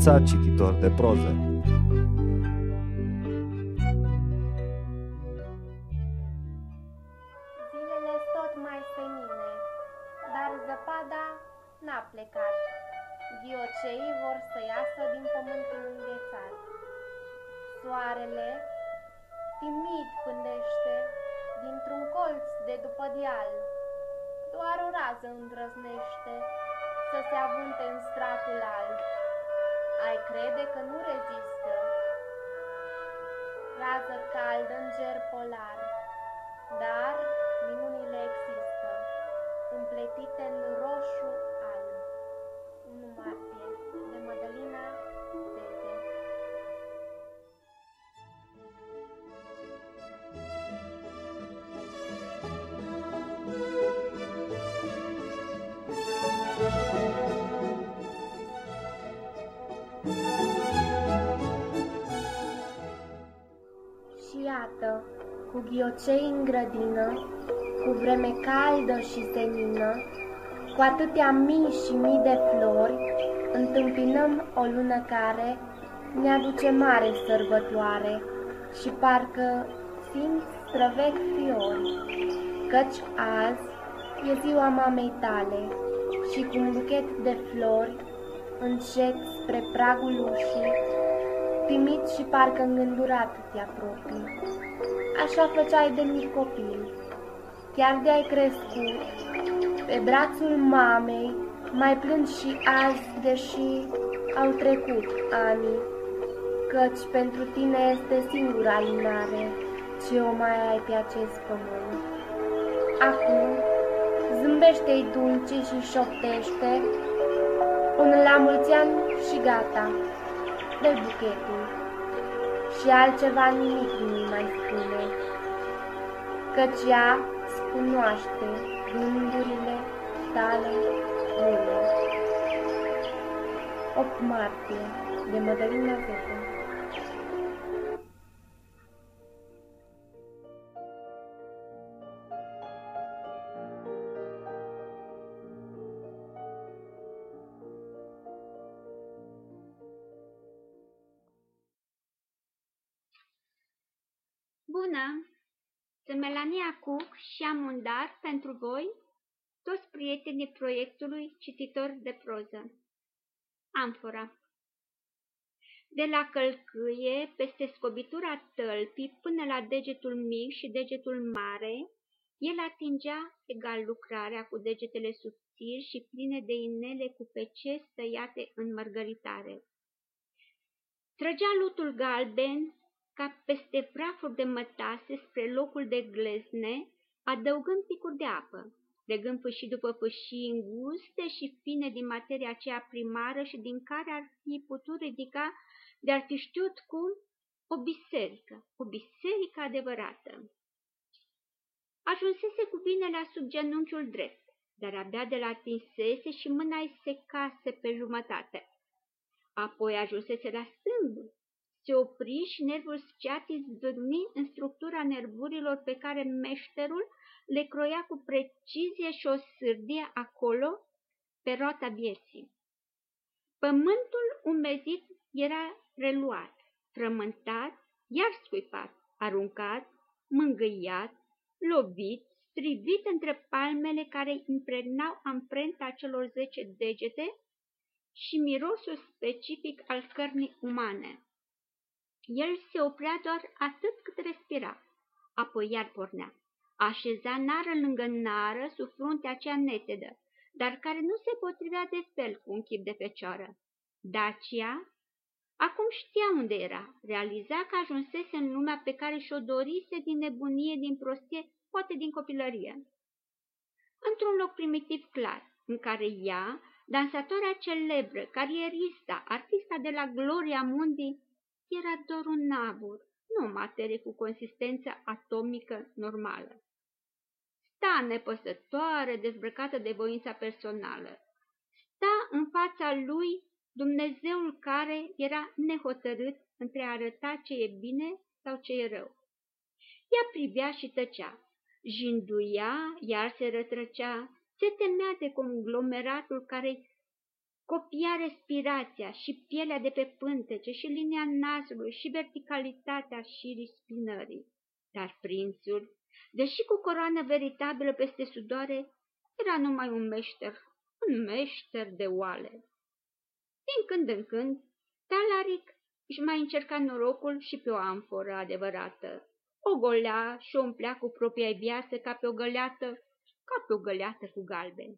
învățat cititor de proză. Zilele tot mai senine, dar zăpada n-a plecat. Ghioceii vor să iasă din pământul înghețat. Soarele, timid pândește, dintr-un colț de după deal. Doar o rază îndrăznește să se avunte în stratul alb. Ai crede că nu rezistă. Rază caldă în ger polar, dar minunile există, împletite în roșu cu ghiocei în grădină, cu vreme caldă și senină, cu atâtea mii și mii de flori, întâmpinăm o lună care ne aduce mare sărbătoare și parcă simt străvec fiori, căci azi e ziua mamei tale și cu un buchet de flori încet spre pragul ușii, timid și parcă îngândurat te apropii. Așa făceai de mic copil, chiar de ai crescut, pe brațul mamei, mai plâns și azi, deși au trecut ani, căci pentru tine este singura alinare ce o mai ai pe acest pământ. Acum, zâmbește-i dulce și șoptește, un la mulți ani și gata, dă buchetul. Și altceva nimic nu mai spune, căci ea cunoaște gândurile tale bune. 8 martie, de Mădălina Vete. Bună! Sunt Melania Cook și am un dar pentru voi, toți prietenii proiectului cititor de proză. Amfora De la călcâie, peste scobitura tălpii, până la degetul mic și degetul mare, el atingea egal lucrarea cu degetele subțiri și pline de inele cu pece stăiate în mărgăritare. Trăgea lutul galben ca peste prafuri de mătase spre locul de glezne, adăugând picuri de apă, legând fâșii după fâșii înguste și fine din materia aceea primară și din care ar fi putut ridica de ar fi știut cum o biserică, o biserică adevărată. Ajunsese cu bine la sub genunchiul drept, dar abia de la tinsese și mâna îi secase pe jumătate. Apoi ajunsese la stângul, se opri și nervul sciat izbârni în structura nervurilor pe care meșterul le croia cu precizie și o sârdie acolo, pe roata vieții. Pământul umezit era reluat, frământat, iar scuipat, aruncat, mângâiat, lovit, strivit între palmele care impregnau amprenta celor zece degete și mirosul specific al cărnii umane. El se oprea doar atât cât respira, apoi iar pornea. Așeza nară lângă nară sub fruntea aceea netedă, dar care nu se potrivea de fel cu un chip de fecioară. Dacia acum știa unde era, realiza că ajunsese în lumea pe care și-o dorise din nebunie, din prostie, poate din copilărie. Într-un loc primitiv clar, în care ea, dansatoarea celebră, carierista, artista de la Gloria Mundi, era doar un nabur, nu o materie cu consistență atomică normală. Sta nepăsătoare, dezbrăcată de voința personală. Sta în fața lui Dumnezeul care era nehotărât între a arăta ce e bine sau ce e rău. Ea privea și tăcea, jinduia, iar se rătrăcea, se temea de conglomeratul care copia respirația și pielea de pe pântece și linia nasului și verticalitatea șirii spinării. Dar prințul, deși cu coroană veritabilă peste sudoare, era numai un meșter, un meșter de oale. Din când în când, Talaric își mai încerca norocul și pe o amforă adevărată. O golea și o umplea cu propria viață ca pe o găleată, ca pe o găleată cu galben.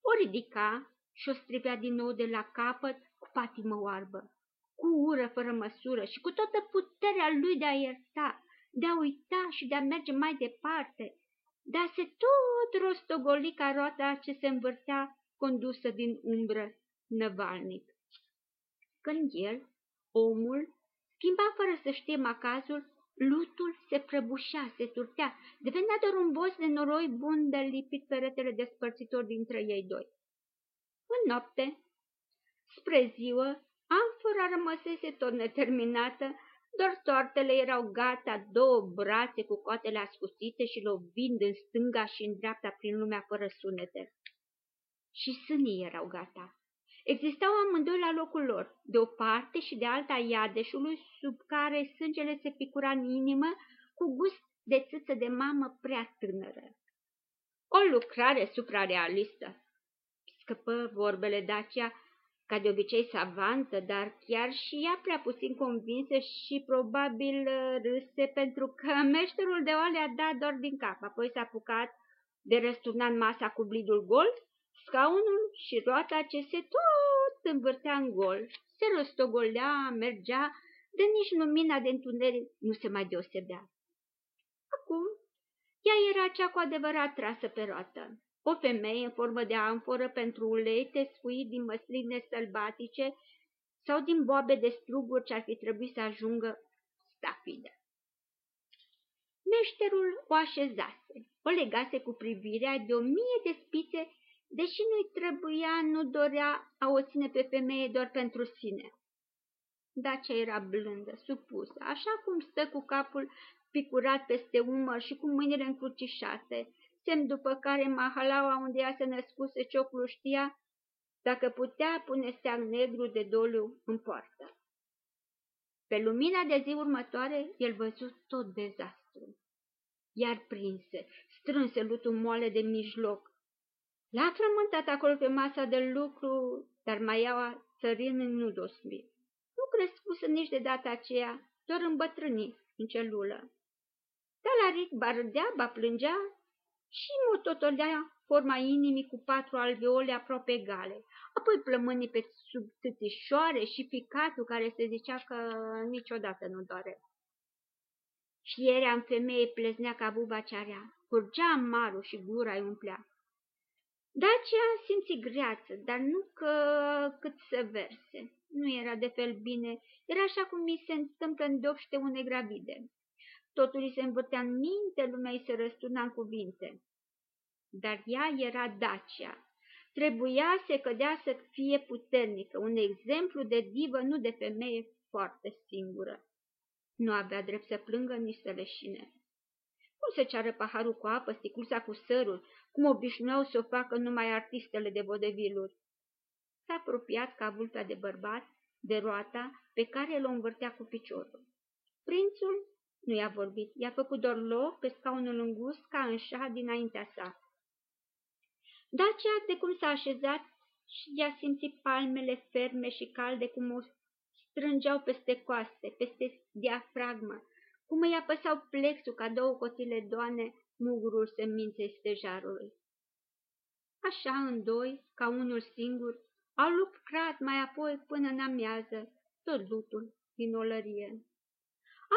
O ridica și o stripea din nou de la capăt cu patimă oarbă, cu ură fără măsură și cu toată puterea lui de a ierta, de a uita și de a merge mai departe, de a se tot rostogoli ca roata ce se învârtea condusă din umbră năvalnic. Când el, omul, schimba fără să știe macazul, lutul se prăbușea, se turtea, devenea doar un boz de noroi bun de lipit peretele despărțitor dintre ei doi. În noapte, spre ziua, amfora rămăsese tot neterminată, doar toartele erau gata, două brațe cu coatele ascuțite și lovind în stânga și în dreapta prin lumea fără sunete. Și sânii erau gata. Existau amândoi la locul lor, de o parte și de alta iadeșului, sub care sângele se picura în inimă cu gust de țâță de mamă prea tânără. O lucrare suprarealistă. Scăpă vorbele Dacia, ca de obicei savantă, dar chiar și ea prea puțin convinsă și probabil râse pentru că meșterul de oale a dat doar din cap, apoi s-a apucat de răsturnat masa cu blidul gol Scaunul și roata ce se tot învârtea în gol, se rostogolea, mergea, de nici lumina de întuneric nu se mai deosebea. Acum, ea era cea cu adevărat trasă pe roată. O femeie în formă de amforă pentru ulei tesfuit din măsline sălbatice sau din boabe de struguri ce ar fi trebuit să ajungă stafidă. Meșterul o așezase, o legase cu privirea de o mie de spițe deși nu-i trebuia, nu dorea a o ține pe femeie doar pentru sine. Dacia era blândă, supusă, așa cum stă cu capul picurat peste umăr și cu mâinile încrucișate, semn după care mahalaua unde ea se născuse ciocul știa, dacă putea pune steag negru de doliu în poartă. Pe lumina de zi următoare, el văzut tot dezastru. Iar prinse, strânse lutul moale de mijloc, L-a frământat acolo pe masa de lucru, dar mai iau țărin în nudosmi. Nu crescusă nici de data aceea, doar îmbătrâni în celulă. Talaric ba râdea, ba plângea și mototolea forma inimii cu patru alveole aproape egale, apoi plămânii pe sub tâțișoare și ficatul care se zicea că niciodată nu doare. Fierea în femeie pleznea ca buba cearea, curgea amarul și gura îi umplea. Dacia simți greață, dar nu că cât să verse. Nu era de fel bine, era așa cum mi se întâmplă în dopște une gravide. Totul îi se învârtea în minte, lumea îi se răsturna în cuvinte. Dar ea era Dacia. Trebuia să cădea să fie puternică, un exemplu de divă, nu de femeie foarte singură. Nu avea drept să plângă nici să leșine. Cum să ceară paharul cu apă, sticluța cu sărul, cum obișnuiau să o facă numai artistele de vodeviluri. S-a apropiat ca vulpea de bărbat de roata pe care l-o învârtea cu piciorul. Prințul nu i-a vorbit, i-a făcut doar loc pe scaunul îngust ca în șah dinaintea sa. Dacia, de cum s-a așezat, și i-a simțit palmele ferme și calde cum o strângeau peste coaste, peste diafragmă, cum îi apăsau plexul ca două cotile doane mugurul seminței stejarului. Așa în doi, ca unul singur, au lucrat mai apoi până în amiază tot lutul din olărie.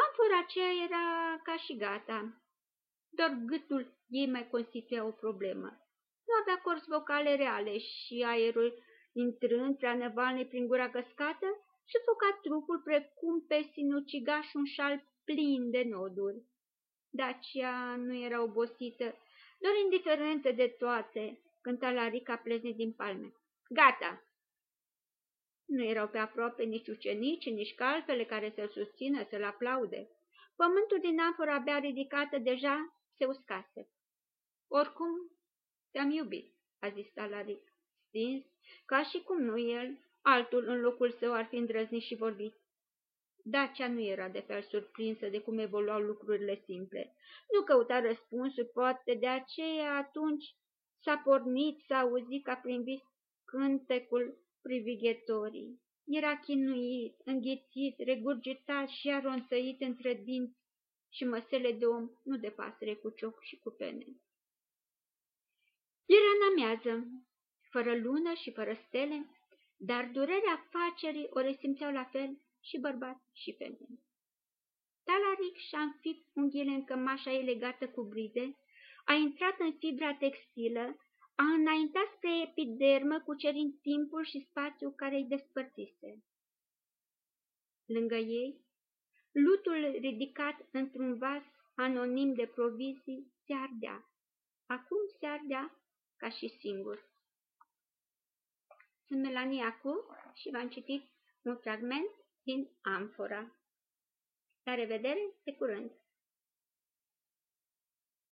Amfora aceea era ca și gata, doar gâtul ei mai constituia o problemă. Nu avea corzi vocale reale și aerul, intrând prea nevalne prin gura căscată, sufoca trupul precum pe sinucigaș un șal plin de noduri. Dacia nu era obosită, doar indiferentă de toate, cânta la Rica plezne din palme. Gata! Nu erau pe aproape nici ucenici, nici calfele care să-l susțină, să-l aplaude. Pământul din aforă abia ridicată deja se uscase. Oricum, te-am iubit, a zis Talaric, stins, ca și cum nu el, altul în locul său ar fi îndrăznit și vorbit. Dacia nu era de fel surprinsă de cum evoluau lucrurile simple. Nu căuta răspunsuri, poate de aceea atunci s-a pornit, s-a auzit ca prin vis cântecul privighetorii. Era chinuit, înghețit, regurgitat și aronțăit între dinți și măsele de om, nu de pasăre cu cioc și cu pene. Era în amiază, fără lună și fără stele, dar durerea facerii o resimțeau la fel și bărbați și femei. Talaric și-a înfipt unghiile în cămașa ei legată cu bride, a intrat în fibra textilă, a înaintat spre epidermă cucerind timpul și spațiul care îi despărțise. Lângă ei, lutul ridicat într-un vas anonim de provizii se ardea. Acum se ardea ca și singur. Sunt Melania Cu și v-am citit un fragment din Amfora. La revedere, de curând!